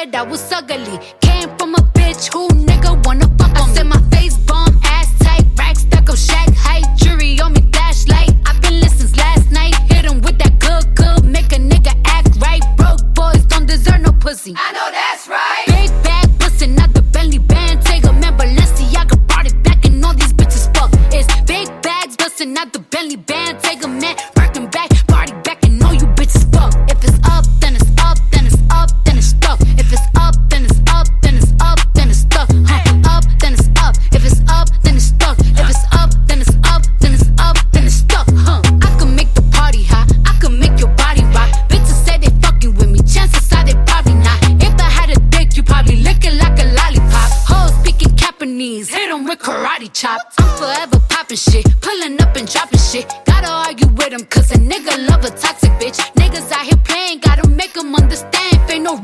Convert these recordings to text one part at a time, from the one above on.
said I was ugly. Came from a bitch who nigga wanna fuck on I said my face bomb, ass tight, rack stack of Shaq height, jury on me flashlight. I've been listening since last night. Hit him with that good, good, make a nigga act right. Broke boys don't deserve no pussy. I know that's right. Big bag bustin' out the Bentley Bentayga, man, Balenciaga brought it back, and all these bitches fuck. It's big bags bustin' out the Bentley Bentayga, man, 'em with karate chops. I'm forever popping shit, pulling up and dropping shit. Gotta argue with 'em, cause a nigga love a toxic bitch. Niggas out here playing, gotta make make 'em understand. Ain't no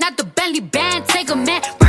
out the Bentley Bentayga, man,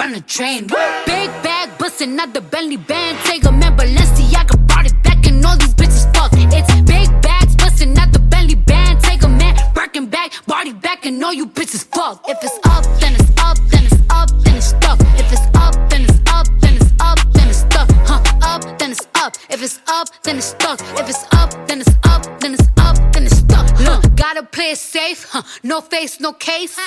run a train. Big bag, bustin' out the Bentley Bentayga, man, Balenciaga brought it back, and all these bitches fuck. It's big bags, bustin' out the Bentley Bentayga, man, working back, body back, and all you bitches fuck. If it's up, then it's up, then it's up, then it's stuck. If it's up, then it's up, then it's up, then it's stuck. Huh, up, then it's up. If it's up, then it's stuck. If it's up, then it's up, then it's up, then it's stuck. Huh, gotta play it safe, huh? No face, no case.